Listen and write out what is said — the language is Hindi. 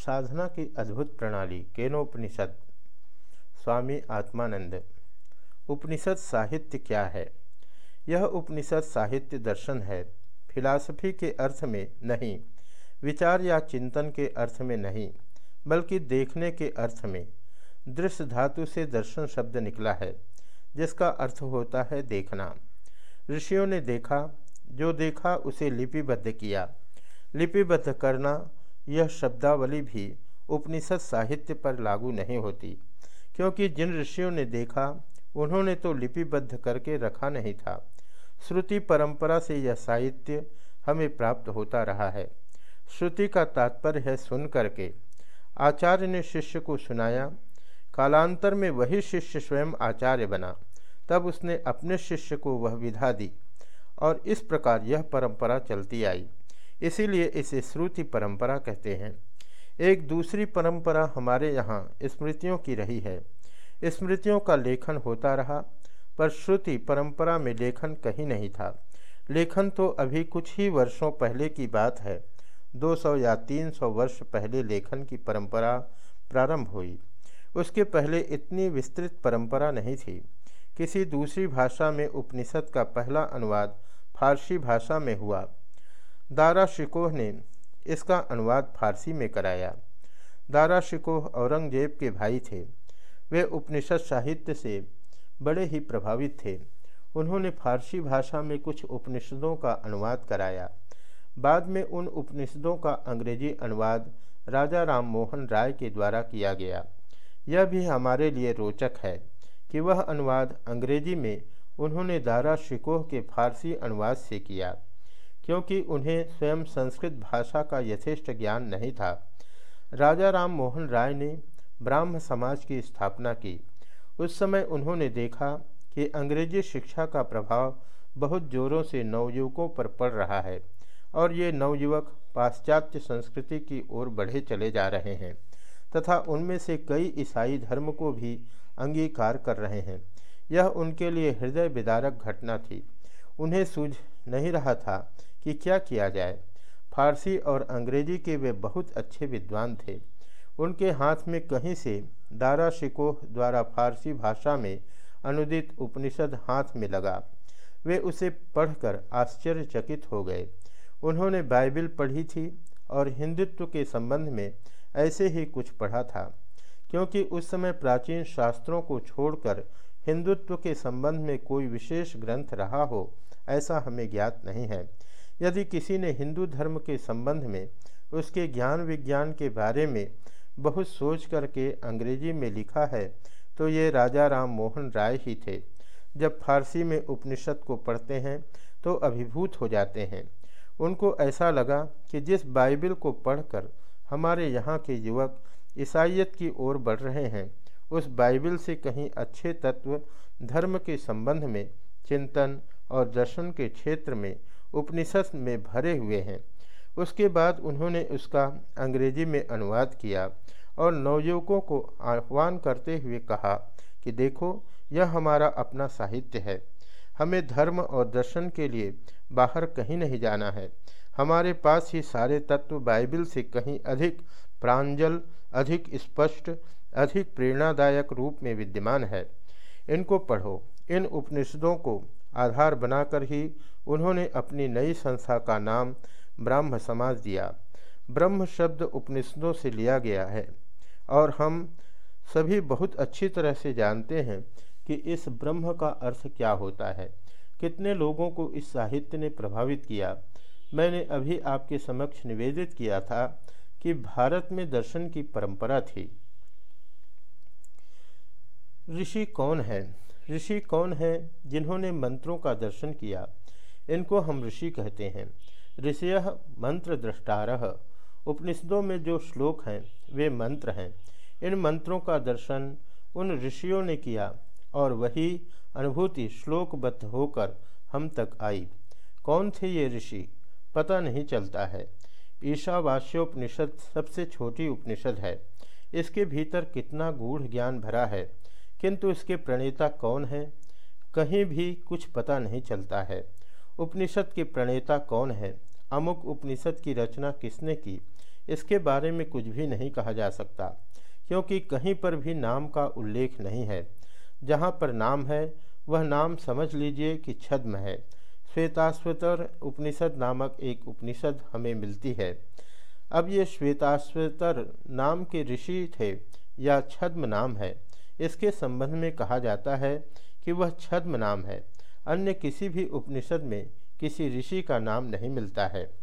साधना की अद्भुत प्रणाली, केनोपनिषद। स्वामी आत्मानंद, उपनिषद साहित्य क्या है? यह उपनिषद साहित्य दर्शन है। फिलासफी के अर्थ में नहीं, विचार या चिंतन के अर्थ में नहीं, बल्कि देखने के अर्थ में। दृश्य धातु से दर्शन शब्द निकला है, जिसका अर्थ होता है देखना। ऋषियों ने देखा, जो देखा उसे लिपिबद्ध किया। लिपिबद्ध करना यह शब्दावली भी उपनिषद साहित्य पर लागू नहीं होती, क्योंकि जिन ऋषियों ने देखा, उन्होंने तो लिपिबद्ध करके रखा नहीं था। श्रुति परंपरा से यह साहित्य हमें प्राप्त होता रहा है। श्रुति का तात्पर्य है सुन करके। आचार्य ने शिष्य को सुनाया, कालांतर में वही शिष्य स्वयं आचार्य बना। तब उसने अपने शिष्य को वह विधा दी, और इस प्रकार यह परंपरा चलती आई। इसीलिए इसे श्रुति परंपरा कहते हैं। एक दूसरी परंपरा हमारे यहाँ स्मृतियों की रही है। स्मृतियों का लेखन होता रहा, पर श्रुति परंपरा में लेखन कहीं नहीं था। लेखन तो अभी कुछ ही वर्षों पहले की बात है। 200 या 300 वर्ष पहले लेखन की परंपरा प्रारंभ हुई। उसके पहले इतनी विस्तृत परंपरा नहीं थी। किसी दूसरी भाषा में उपनिषद का पहला अनुवाद फारसी भाषा में हुआ। दारा शिकोह ने इसका अनुवाद फारसी में कराया। दारा शिकोह औरंगज़ेब के भाई थे। वे उपनिषद साहित्य से बड़े ही प्रभावित थे। उन्होंने फारसी भाषा में कुछ उपनिषदों का अनुवाद कराया। बाद में उन उपनिषदों का अंग्रेज़ी अनुवाद राजा राम मोहन राय के द्वारा किया गया। यह भी हमारे लिए रोचक है कि वह अनुवाद अंग्रेज़ी में उन्होंने दारा शिकोह के फारसी अनुवाद से किया। क्योंकि उन्हें स्वयं संस्कृत भाषा का यथेष्ट ज्ञान नहीं था। राजा राम मोहन राय ने ब्राह्म समाज की स्थापना की। उस समय उन्होंने देखा कि अंग्रेज़ी शिक्षा का प्रभाव बहुत जोरों से नवयुवकों पर पड़ रहा है और ये नवयुवक पाश्चात्य संस्कृति की ओर बढ़े चले जा रहे हैं तथा उनमें से कई ईसाई धर्म को भी अंगीकार कर रहे हैं। यह उनके लिए हृदय विदारक घटना थी। उन्हें सूझ नहीं रहा था कि क्या किया जाए। फारसी और अंग्रेज़ी के वे बहुत अच्छे विद्वान थे। उनके हाथ में कहीं से दारा शिकोह द्वारा फारसी भाषा में अनुदित उपनिषद हाथ में लगा। वे उसे पढ़कर आश्चर्यचकित हो गए। उन्होंने बाइबिल पढ़ी थी और हिंदुत्व के संबंध में ऐसे ही कुछ पढ़ा था, क्योंकि उस समय प्राचीन शास्त्रों को छोड़कर हिंदुत्व के संबंध में कोई विशेष ग्रंथ रहा हो, ऐसा हमें ज्ञात नहीं है। यदि किसी ने हिंदू धर्म के संबंध में उसके ज्ञान विज्ञान के बारे में बहुत सोच करके अंग्रेज़ी में लिखा है तो ये राजा राम मोहन राय ही थे। जब फारसी में उपनिषद को पढ़ते हैं तो अभिभूत हो जाते हैं। उनको ऐसा लगा कि जिस बाइबिल को पढ़कर हमारे यहाँ के युवक ईसाइत की ओर बढ़ रहे हैं, उस बाइबिल से कहीं अच्छे तत्व, धर्म के संबंध में चिंतन और दर्शन के क्षेत्र में उपनिषद में भरे हुए हैं। उसके बाद उन्होंने उसका अंग्रेज़ी में अनुवाद किया और नवयुवकों को आह्वान करते हुए कहा कि देखो, यह हमारा अपना साहित्य है। हमें धर्म और दर्शन के लिए बाहर कहीं नहीं जाना है। हमारे पास ही सारे तत्व बाइबल से कहीं अधिक प्रांजल, अधिक स्पष्ट, अधिक प्रेरणादायक रूप में विद्यमान है। इनको पढ़ो। इन उपनिषदों को आधार बनाकर ही उन्होंने अपनी नई संस्था का नाम ब्राह्म समाज दिया। ब्रह्म शब्द उपनिषदों से लिया गया है और हम सभी बहुत अच्छी तरह से जानते हैं कि इस ब्रह्म का अर्थ क्या होता है। कितने लोगों को इस साहित्य ने प्रभावित किया। मैंने अभी आपके समक्ष निवेदित किया था कि भारत में दर्शन की परंपरा थी। ऋषि कौन है? ऋषि कौन है जिन्होंने मंत्रों का दर्शन किया? इनको हम ऋषि कहते हैं। ऋषय मंत्र दृष्टारह उपनिषदों में जो श्लोक हैं, वे मंत्र हैं। इन मंत्रों का दर्शन उन ऋषियों ने किया और वही अनुभूति श्लोकबद्ध होकर हम तक आई। कौन थे ये ऋषि? पता नहीं चलता है। ईशावास्योपनिषद सबसे छोटी उपनिषद है। इसके भीतर कितना गूढ़ ज्ञान भरा है। किंतु इसके प्रणेता कौन है? कहीं भी कुछ पता नहीं चलता है। उपनिषद के प्रणेता कौन है? अमुक उपनिषद की रचना किसने की? इसके बारे में कुछ भी नहीं कहा जा सकता, क्योंकि कहीं पर भी नाम का उल्लेख नहीं है। जहाँ पर नाम है, वह नाम समझ लीजिए कि छद्म है। श्वेताश्वतर उपनिषद नामक एक उपनिषद हमें मिलती है। अब ये श्वेताश्वतर नाम के ऋषि थे या छद्म नाम है इसके संबंध में कहा जाता है कि वह छद्म नाम है। अन्य किसी भी उपनिषद में किसी ऋषि का नाम नहीं मिलता है।